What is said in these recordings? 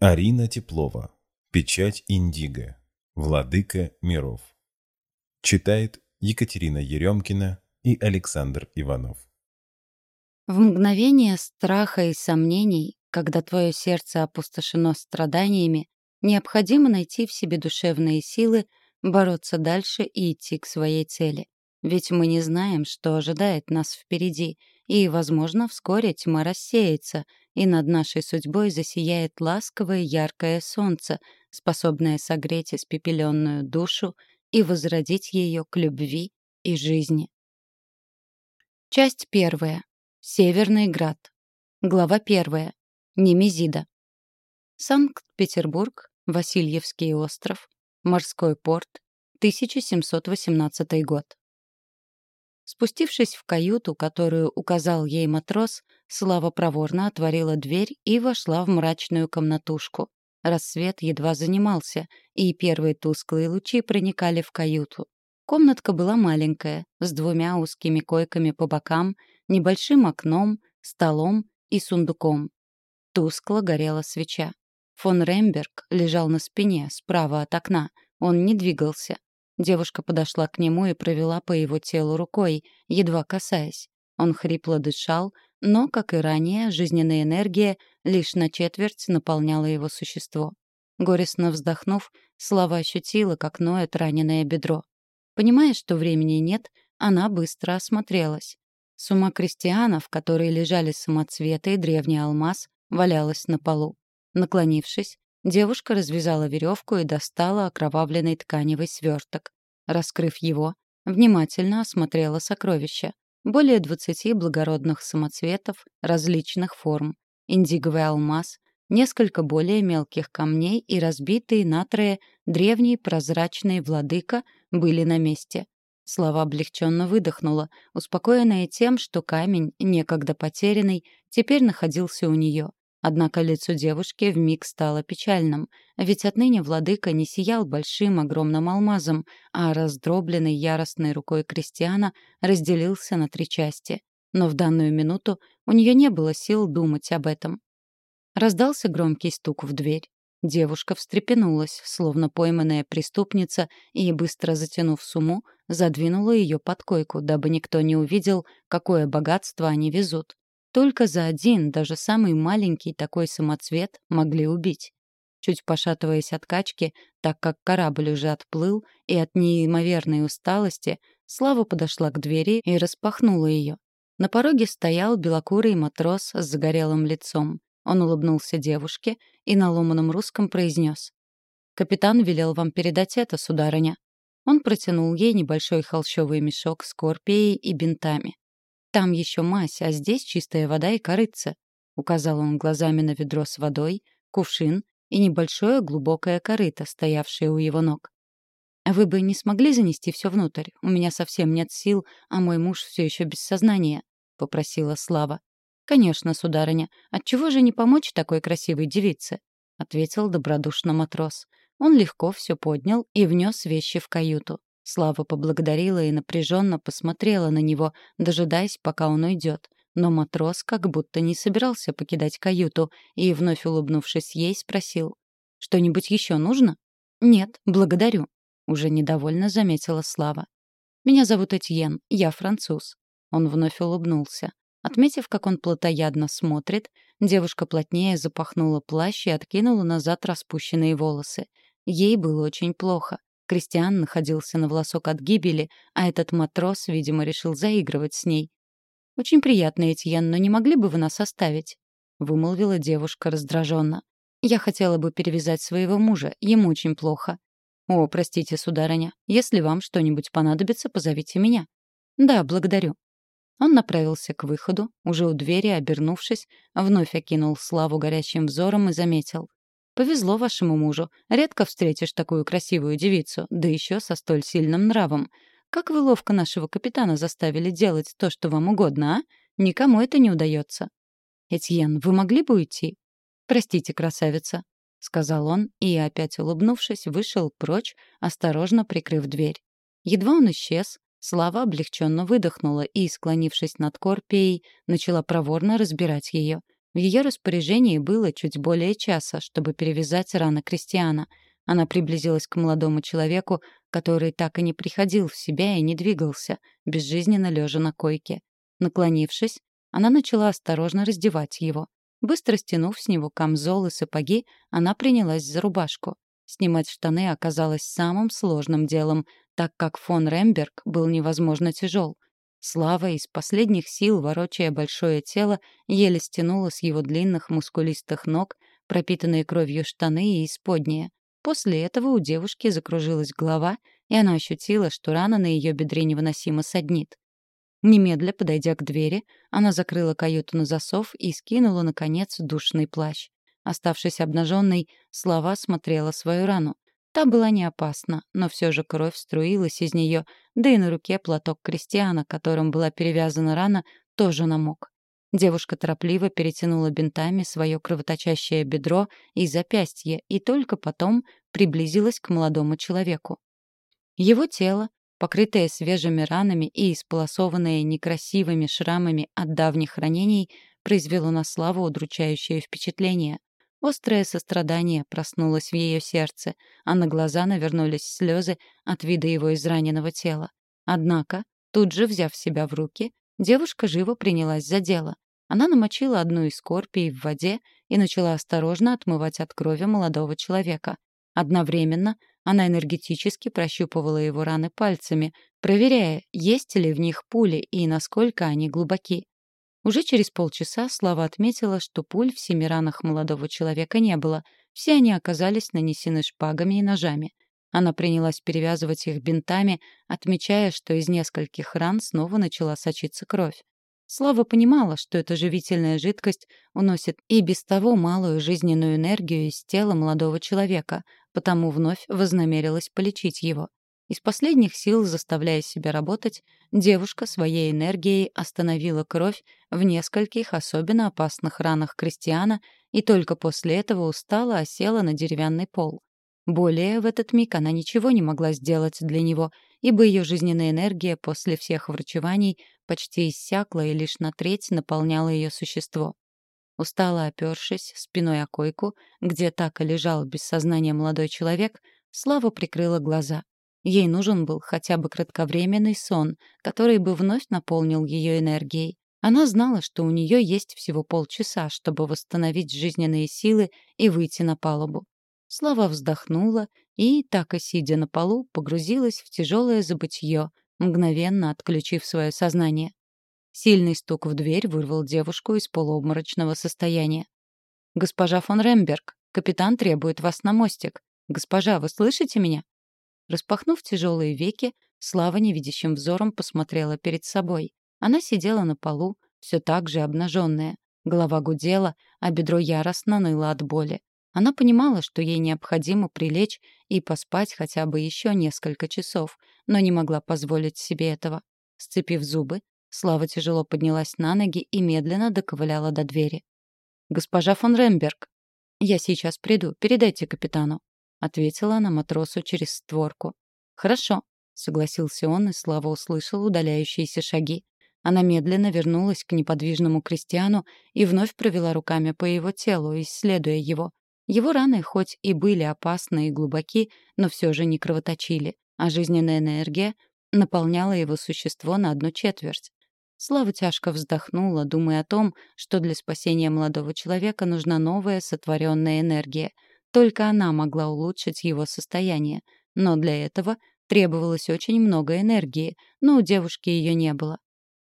Арина Теплова. Печать Индиго. Владыка миров. Читает Екатерина Еремкина и Александр Иванов. В мгновение страха и сомнений, когда твое сердце опустошено страданиями, необходимо найти в себе душевные силы, бороться дальше и идти к своей цели. Ведь мы не знаем, что ожидает нас впереди, и, возможно, вскоре тьма рассеется, и над нашей судьбой засияет ласковое яркое солнце, способное согреть испепеленную душу и возродить ее к любви и жизни. Часть первая. Северный град. Глава первая. Немезида. Санкт-Петербург, Васильевский остров, морской порт, 1718 год. Спустившись в каюту, которую указал ей матрос, Слава проворно отворила дверь и вошла в мрачную комнатушку. Рассвет едва занимался, и первые тусклые лучи проникали в каюту. Комнатка была маленькая, с двумя узкими койками по бокам, небольшим окном, столом и сундуком. Тускло горела свеча. Фон Ремберг лежал на спине, справа от окна. Он не двигался. Девушка подошла к нему и провела по его телу рукой, едва касаясь. Он хрипло дышал, но, как и ранее, жизненная энергия лишь на четверть наполняла его существо. Горестно вздохнув, Слава ощутила, как ноет раненое бедро. Понимая, что времени нет, она быстро осмотрелась. Сумма крестьяна, в которой лежали самоцветы и древний алмаз, валялась на полу. Наклонившись, Девушка развязала веревку и достала окровавленный тканевый сверток. Раскрыв его, внимательно осмотрела сокровища. Более двадцати благородных самоцветов различных форм, индиговый алмаз, несколько более мелких камней и разбитые натрия древний прозрачный владыка были на месте. Слава облегченно выдохнула, успокоенная тем, что камень, некогда потерянный, теперь находился у нее. Однако лицо девушки вмиг стало печальным, ведь отныне владыка не сиял большим огромным алмазом, а раздробленный яростной рукой крестьяна разделился на три части. Но в данную минуту у нее не было сил думать об этом. Раздался громкий стук в дверь. Девушка встрепенулась, словно пойманная преступница, и, быстро затянув сумму, задвинула ее под койку, дабы никто не увидел, какое богатство они везут. Только за один, даже самый маленький такой самоцвет могли убить. Чуть пошатываясь от качки, так как корабль уже отплыл, и от неимоверной усталости, Слава подошла к двери и распахнула ее. На пороге стоял белокурый матрос с загорелым лицом. Он улыбнулся девушке и на ломаном русском произнес. «Капитан велел вам передать это, сударыня». Он протянул ей небольшой холщовый мешок с корпией и бинтами. Там еще мазь, а здесь чистая вода и корыца. Указал он глазами на ведро с водой, кувшин и небольшое глубокое корыто, стоявшее у его ног. «Вы бы не смогли занести все внутрь? У меня совсем нет сил, а мой муж все еще без сознания», — попросила Слава. «Конечно, сударыня. Отчего же не помочь такой красивой девице?» — ответил добродушно матрос. Он легко все поднял и внес вещи в каюту. Слава поблагодарила и напряженно посмотрела на него, дожидаясь, пока он уйдет. Но матрос как будто не собирался покидать каюту и, вновь улыбнувшись ей, спросил. «Что-нибудь еще нужно?» «Нет, благодарю», — уже недовольно заметила Слава. «Меня зовут Этьен, я француз». Он вновь улыбнулся. Отметив, как он плотоядно смотрит, девушка плотнее запахнула плащ и откинула назад распущенные волосы. Ей было очень плохо. Кристиан находился на волосок от гибели, а этот матрос, видимо, решил заигрывать с ней. «Очень приятно, Этьен, но не могли бы вы нас оставить?» — вымолвила девушка раздраженно. «Я хотела бы перевязать своего мужа, ему очень плохо». «О, простите, сударыня, если вам что-нибудь понадобится, позовите меня». «Да, благодарю». Он направился к выходу, уже у двери, обернувшись, вновь окинул Славу горящим взором и заметил. Повезло вашему мужу. Редко встретишь такую красивую девицу, да еще со столь сильным нравом. Как вы ловко нашего капитана заставили делать то, что вам угодно, а? Никому это не удается. Этьен, вы могли бы уйти? Простите, красавица, — сказал он, и, опять улыбнувшись, вышел прочь, осторожно прикрыв дверь. Едва он исчез, Слава облегченно выдохнула и, склонившись над Корпией, начала проворно разбирать ее. В ее распоряжении было чуть более часа, чтобы перевязать раны Кристиана. Она приблизилась к молодому человеку, который так и не приходил в себя и не двигался, безжизненно лежа на койке. Наклонившись, она начала осторожно раздевать его. Быстро стянув с него камзол и сапоги, она принялась за рубашку. Снимать штаны оказалось самым сложным делом, так как фон Ремберг был невозможно тяжел. Слава из последних сил, ворочая большое тело, еле стянула с его длинных мускулистых ног пропитанные кровью штаны и исподние. После этого у девушки закружилась голова, и она ощутила, что рана на ее бедре невыносимо саднит. Немедля, подойдя к двери, она закрыла каюту на засов и скинула, наконец, душный плащ. Оставшись обнаженной, Слава смотрела свою рану. Та была не опасна, но все же кровь струилась из нее, да и на руке платок крестьяна, которым была перевязана рана, тоже намок. Девушка торопливо перетянула бинтами свое кровоточащее бедро и запястье и только потом приблизилась к молодому человеку. Его тело, покрытое свежими ранами и исполосованное некрасивыми шрамами от давних ранений, произвело на Славу удручающее впечатление. Острое сострадание проснулось в ее сердце, а на глаза навернулись слезы от вида его израненного тела. Однако, тут же взяв себя в руки, девушка живо принялась за дело. Она намочила одну из корпий в воде и начала осторожно отмывать от крови молодого человека. Одновременно она энергетически прощупывала его раны пальцами, проверяя, есть ли в них пули и насколько они глубоки. Уже через полчаса Слава отметила, что пуль в семи ранах молодого человека не было. Все они оказались нанесены шпагами и ножами. Она принялась перевязывать их бинтами, отмечая, что из нескольких ран снова начала сочиться кровь. Слава понимала, что эта живительная жидкость уносит и без того малую жизненную энергию из тела молодого человека, потому вновь вознамерилась полечить его. Из последних сил, заставляя себя работать, девушка своей энергией остановила кровь в нескольких особенно опасных ранах крестьяна и только после этого устала осела на деревянный пол. Более в этот миг она ничего не могла сделать для него, ибо ее жизненная энергия после всех врачеваний почти иссякла и лишь на треть наполняла ее существо. Устало опершись спиной о койку, где так и лежал без сознания молодой человек, Слава прикрыла глаза. Ей нужен был хотя бы кратковременный сон, который бы вновь наполнил ее энергией. Она знала, что у нее есть всего полчаса, чтобы восстановить жизненные силы и выйти на палубу. Слава вздохнула и, так и сидя на полу, погрузилась в тяжелое забытье, мгновенно отключив свое сознание. Сильный стук в дверь вырвал девушку из полуобморочного состояния. «Госпожа фон Ремберг, капитан требует вас на мостик. Госпожа, вы слышите меня?» Распахнув тяжелые веки, Слава невидящим взором посмотрела перед собой. Она сидела на полу, все так же обнаженная. Голова гудела, а бедро яростно ныло от боли. Она понимала, что ей необходимо прилечь и поспать хотя бы еще несколько часов, но не могла позволить себе этого. Сцепив зубы, Слава тяжело поднялась на ноги и медленно доковыляла до двери. «Госпожа фон Ремберг!» «Я сейчас приду, передайте капитану», — ответила она матросу через створку. «Хорошо», — согласился он, и Слава услышал удаляющиеся шаги. Она медленно вернулась к неподвижному крестьяну и вновь провела руками по его телу, исследуя его. Его раны хоть и были опасны и глубоки, но все же не кровоточили, а жизненная энергия наполняла его существо на одну четверть. Слава тяжко вздохнула, думая о том, что для спасения молодого человека нужна новая сотворенная энергия — только она могла улучшить его состояние, но для этого требовалось очень много энергии, но у девушки ее не было.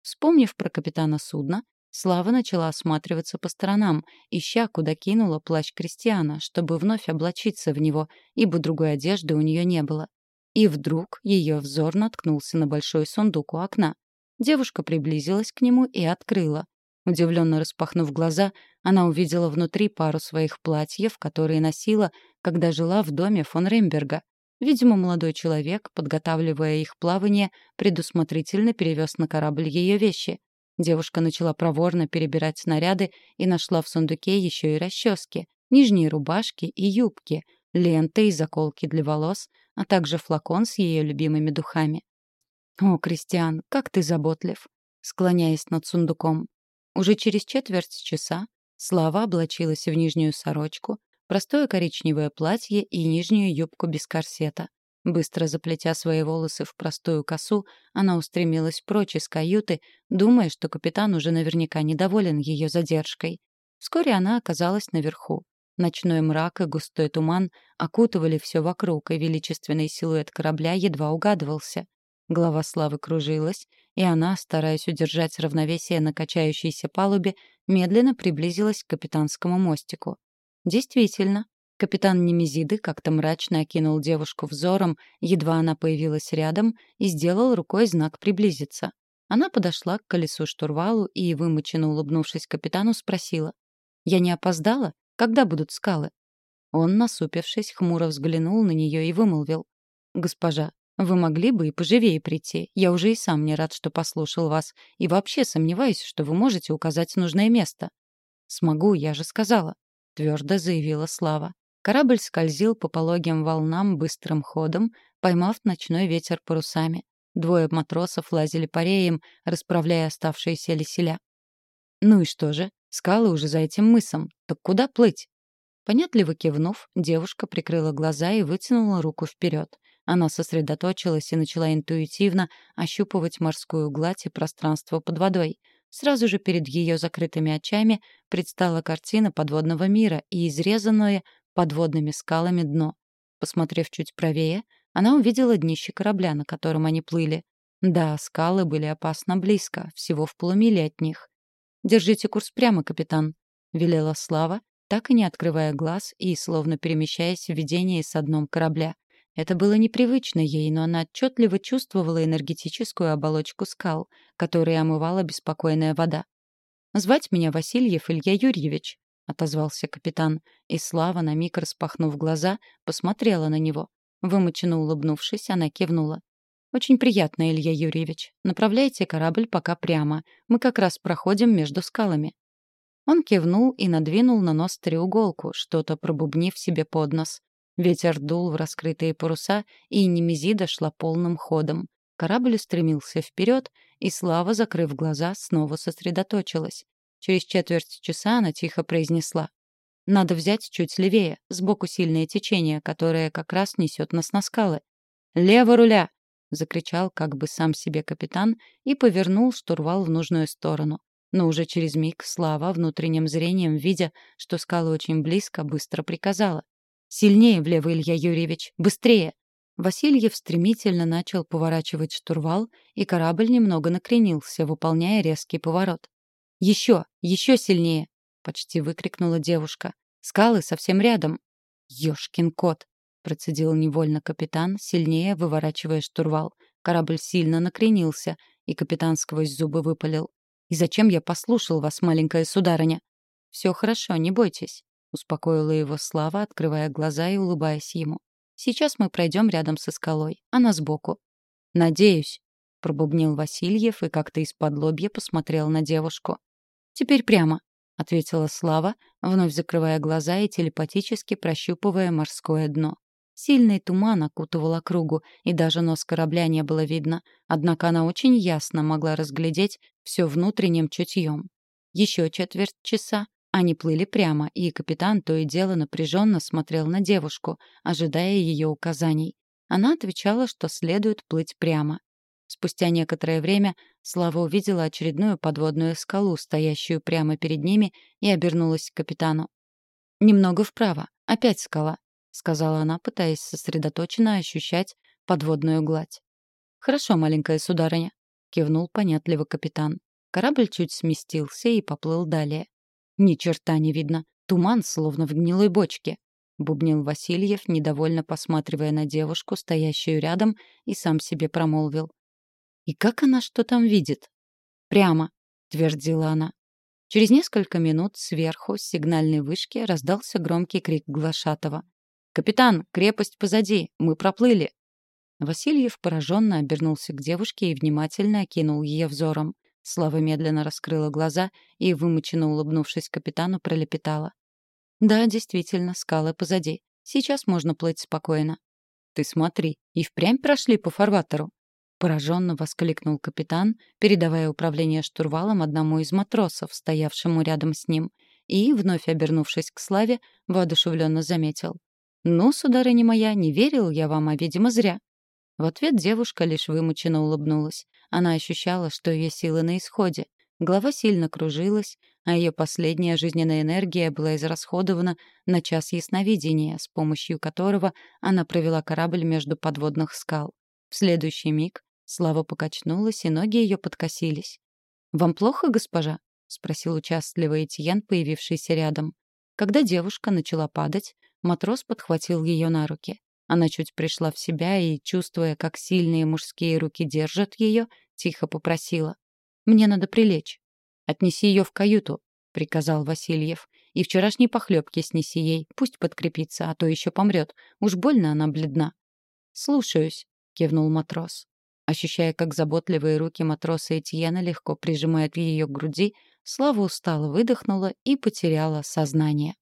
Вспомнив про капитана судна, Слава начала осматриваться по сторонам, ища, куда кинула плащ крестьяна, чтобы вновь облачиться в него, ибо другой одежды у нее не было. И вдруг ее взор наткнулся на большой сундук у окна. Девушка приблизилась к нему и открыла. Удивленно распахнув глаза, она увидела внутри пару своих платьев, которые носила, когда жила в доме фон Ремберга. Видимо, молодой человек, подготавливая их плавание, предусмотрительно перевез на корабль ее вещи. Девушка начала проворно перебирать снаряды и нашла в сундуке еще и расчески, нижние рубашки и юбки, ленты и заколки для волос, а также флакон с ее любимыми духами. «О, Кристиан, как ты заботлив!» склоняясь над сундуком. Уже через четверть часа Слава облачилась в нижнюю сорочку, простое коричневое платье и нижнюю юбку без корсета. Быстро заплетя свои волосы в простую косу, она устремилась прочь из каюты, думая, что капитан уже наверняка недоволен ее задержкой. Вскоре она оказалась наверху. Ночной мрак и густой туман окутывали все вокруг, и величественный силуэт корабля едва угадывался. Голова Славы кружилась, и она, стараясь удержать равновесие на качающейся палубе, медленно приблизилась к капитанскому мостику. Действительно, Капитан Немезиды как-то мрачно окинул девушку взором, едва она появилась рядом, и сделал рукой знак «приблизиться». Она подошла к колесу штурвалу и, вымученно улыбнувшись капитану, спросила. «Я не опоздала? Когда будут скалы?» Он, насупившись, хмуро взглянул на нее и вымолвил. «Госпожа, вы могли бы и поживее прийти. Я уже и сам не рад, что послушал вас, и вообще сомневаюсь, что вы можете указать нужное место». «Смогу, я же сказала», — твердо заявила Слава. Корабль скользил по пологим волнам быстрым ходом, поймав ночной ветер парусами. Двое матросов лазили по реям, расправляя оставшиеся леселя. «Ну и что же? Скалы уже за этим мысом. Так куда плыть?» Понятливо кивнув, девушка прикрыла глаза и вытянула руку вперед. Она сосредоточилась и начала интуитивно ощупывать морскую гладь и пространство под водой. Сразу же перед ее закрытыми очами предстала картина подводного мира и изрезанное подводными скалами дно. Посмотрев чуть правее, она увидела днище корабля, на котором они плыли. Да, скалы были опасно близко, всего в полумиле от них. «Держите курс прямо, капитан», — велела Слава, так и не открывая глаз и словно перемещаясь в видении с дном корабля. Это было непривычно ей, но она отчетливо чувствовала энергетическую оболочку скал, которые омывала беспокойная вода. «Звать меня Васильев Илья Юрьевич», отозвался капитан, и Слава, на миг распахнув глаза, посмотрела на него. Вымученно улыбнувшись, она кивнула. «Очень приятно, Илья Юрьевич. Направляйте корабль пока прямо. Мы как раз проходим между скалами». Он кивнул и надвинул на нос треуголку, что-то пробубнив себе под нос. Ветер дул в раскрытые паруса, и Немезида шла полным ходом. Корабль устремился вперед, и Слава, закрыв глаза, снова сосредоточилась. Через четверть часа она тихо произнесла. «Надо взять чуть левее, сбоку сильное течение, которое как раз несет нас на скалы». «Лево руля!» — закричал как бы сам себе капитан и повернул штурвал в нужную сторону. Но уже через миг Слава, внутренним зрением видя, что скалы очень близко, быстро приказала. «Сильнее влево, Илья Юрьевич! Быстрее!» Васильев стремительно начал поворачивать штурвал, и корабль немного накренился, выполняя резкий поворот. «Еще! Еще сильнее!» — почти выкрикнула девушка. «Скалы совсем рядом!» «Ёшкин кот!» — процедил невольно капитан, сильнее выворачивая штурвал. Корабль сильно накренился, и капитан сквозь зубы выпалил. «И зачем я послушал вас, маленькая сударыня?» «Все хорошо, не бойтесь», — успокоила его Слава, открывая глаза и улыбаясь ему. «Сейчас мы пройдем рядом со скалой, она сбоку». «Надеюсь», — пробубнил Васильев и как-то из-под лобья посмотрел на девушку. «Теперь прямо», — ответила Слава, вновь закрывая глаза и телепатически прощупывая морское дно. Сильный туман окутывал округу, и даже нос корабля не было видно, однако она очень ясно могла разглядеть все внутренним чутьем. Еще четверть часа они плыли прямо, и капитан то и дело напряженно смотрел на девушку, ожидая ее указаний. Она отвечала, что следует плыть прямо. Спустя некоторое время Слава увидела очередную подводную скалу, стоящую прямо перед ними, и обернулась к капитану. «Немного вправо. Опять скала», — сказала она, пытаясь сосредоточенно ощущать подводную гладь. «Хорошо, маленькая сударыня», — кивнул понятливо капитан. Корабль чуть сместился и поплыл далее. «Ни черта не видно. Туман, словно в гнилой бочке», — бубнил Васильев, недовольно посматривая на девушку, стоящую рядом, и сам себе промолвил. И как она что там видит? «Прямо», — твердила она. Через несколько минут сверху с сигнальной вышки раздался громкий крик Глашатова. «Капитан, крепость позади! Мы проплыли!» Васильев пораженно обернулся к девушке и внимательно окинул ее взором. Слава медленно раскрыла глаза и, вымученно улыбнувшись капитану, пролепетала. «Да, действительно, скалы позади. Сейчас можно плыть спокойно». «Ты смотри, и впрямь прошли по фарватеру?» Пораженно воскликнул капитан, передавая управление штурвалом одному из матросов, стоявшему рядом с ним. и, вновь обернувшись к Славе, воодушевленно заметил. «Ну, сударыня моя, не верил я вам, а, видимо, зря». В ответ девушка лишь вымученно улыбнулась. Она ощущала, что ее силы на исходе. Голова сильно кружилась, а ее последняя жизненная энергия была израсходована на час ясновидения, с помощью которого она провела корабль между подводных скал. В следующий миг Слава покачнулась, и ноги ее подкосились. «Вам плохо, госпожа?» — спросил участливый Этьен, появившийся рядом. Когда девушка начала падать, матрос подхватил ее на руки. Она чуть пришла в себя и, чувствуя, как сильные мужские руки держат ее, тихо попросила. «Мне надо прилечь». «Отнеси ее в каюту», — приказал Васильев. «И вчерашней похлебки снеси ей, пусть подкрепится, а то еще помрет. Уж больно она бледна». «Слушаюсь», — кивнул матрос. Ощущая, как заботливые руки матроса Этьена легко прижимают ее к груди, Слава устало выдохнула и потеряла сознание.